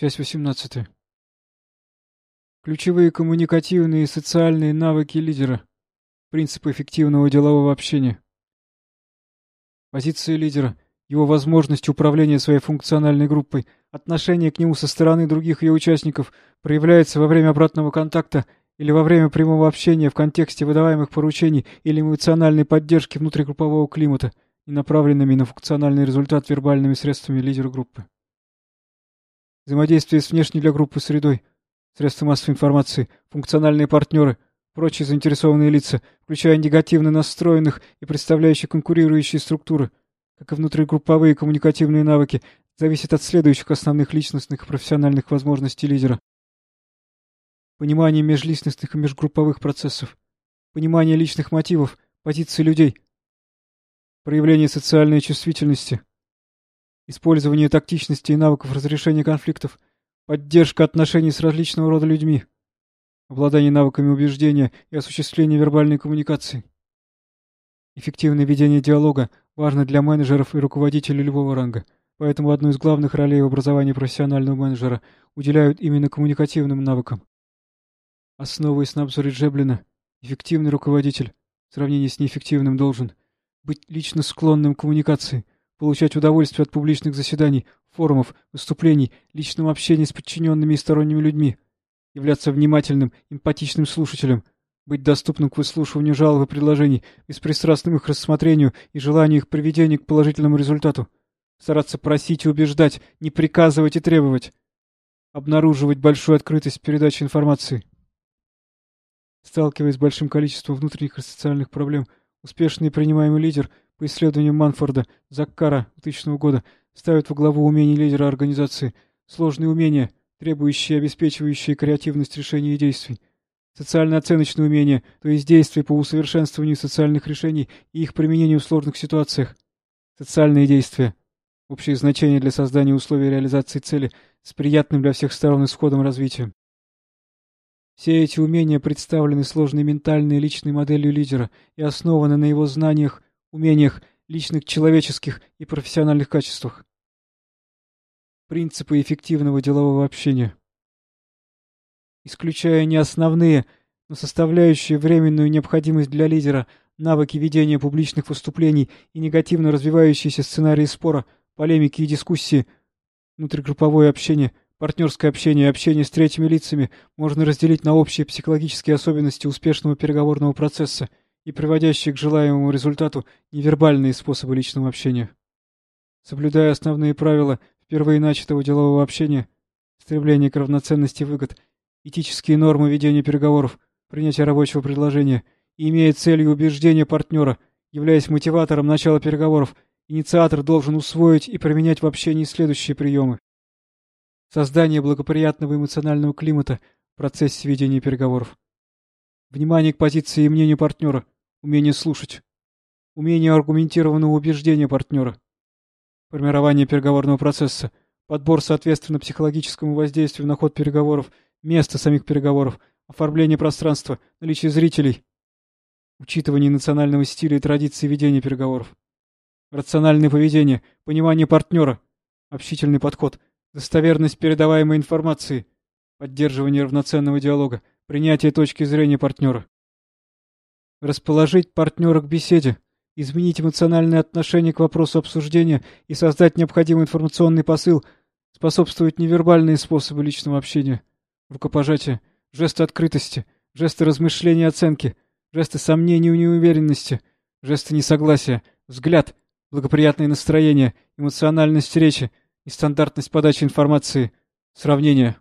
Часть 18. Ключевые коммуникативные и социальные навыки лидера. Принципы эффективного делового общения. Позиция лидера, его возможность управления своей функциональной группой, отношение к нему со стороны других ее участников проявляется во время обратного контакта или во время прямого общения в контексте выдаваемых поручений или эмоциональной поддержки внутригруппового климата, не направленными на функциональный результат вербальными средствами лидера группы. Взаимодействие с внешней для группы средой, средства массовой информации, функциональные партнеры, прочие заинтересованные лица, включая негативно настроенных и представляющие конкурирующие структуры, как и внутригрупповые коммуникативные навыки, зависят от следующих основных личностных и профессиональных возможностей лидера. Понимание межличностных и межгрупповых процессов, понимание личных мотивов, позиций людей, проявление социальной чувствительности, использование тактичности и навыков разрешения конфликтов, поддержка отношений с различного рода людьми, обладание навыками убеждения и осуществление вербальной коммуникации. Эффективное ведение диалога важно для менеджеров и руководителей любого ранга, поэтому одну из главных ролей в образовании профессионального менеджера уделяют именно коммуникативным навыкам. Основываясь на обзоре Джеблина, эффективный руководитель в сравнении с неэффективным должен быть лично склонным к коммуникации – получать удовольствие от публичных заседаний, форумов, выступлений, личного общения с подчиненными и сторонними людьми, являться внимательным, эмпатичным слушателем, быть доступным к выслушиванию жалоб и предложений, беспристрастным их рассмотрению и желанию их приведения к положительному результату, стараться просить и убеждать, не приказывать и требовать, обнаруживать большую открытость передачи информации. Сталкиваясь с большим количеством внутренних и социальных проблем, успешный и принимаемый лидер – по исследованиям Манфорда, Заккара 2000 года, ставят во главу умений лидера организации. Сложные умения, требующие и обеспечивающие креативность решений и действий. Социально-оценочные умения, то есть действия по усовершенствованию социальных решений и их применению в сложных ситуациях. Социальные действия. Общее значение для создания условий реализации цели с приятным для всех сторон исходом развития. Все эти умения представлены сложной ментальной личной моделью лидера и основаны на его знаниях, умениях, личных человеческих и профессиональных качествах. Принципы эффективного делового общения. Исключая не основные, но составляющие временную необходимость для лидера навыки ведения публичных выступлений и негативно развивающиеся сценарии спора, полемики и дискуссии, внутригрупповое общение, партнерское общение и общение с третьими лицами можно разделить на общие психологические особенности успешного переговорного процесса – и приводящие к желаемому результату невербальные способы личного общения. Соблюдая основные правила впервые начатого делового общения, стремление к равноценности выгод, этические нормы ведения переговоров, принятие рабочего предложения и имея целью убеждения партнера, являясь мотиватором начала переговоров, инициатор должен усвоить и применять в общении следующие приемы. Создание благоприятного эмоционального климата в процессе ведения переговоров. Внимание к позиции и мнению партнера – Умение слушать. Умение аргументированного убеждения партнера. Формирование переговорного процесса. Подбор соответственно психологическому воздействию на ход переговоров, место самих переговоров, оформление пространства, наличие зрителей. Учитывание национального стиля и традиции ведения переговоров. Рациональное поведение, понимание партнера, общительный подход, достоверность передаваемой информации, поддерживание равноценного диалога, принятие точки зрения партнера. Расположить партнера к беседе, изменить эмоциональное отношение к вопросу обсуждения и создать необходимый информационный посыл, способствовать невербальные способы личного общения, рукопожатие, жесты открытости, жесты размышления и оценки, жесты сомнений и неуверенности, жесты несогласия, взгляд, благоприятное настроение, эмоциональность речи, нестандартность подачи информации, сравнение.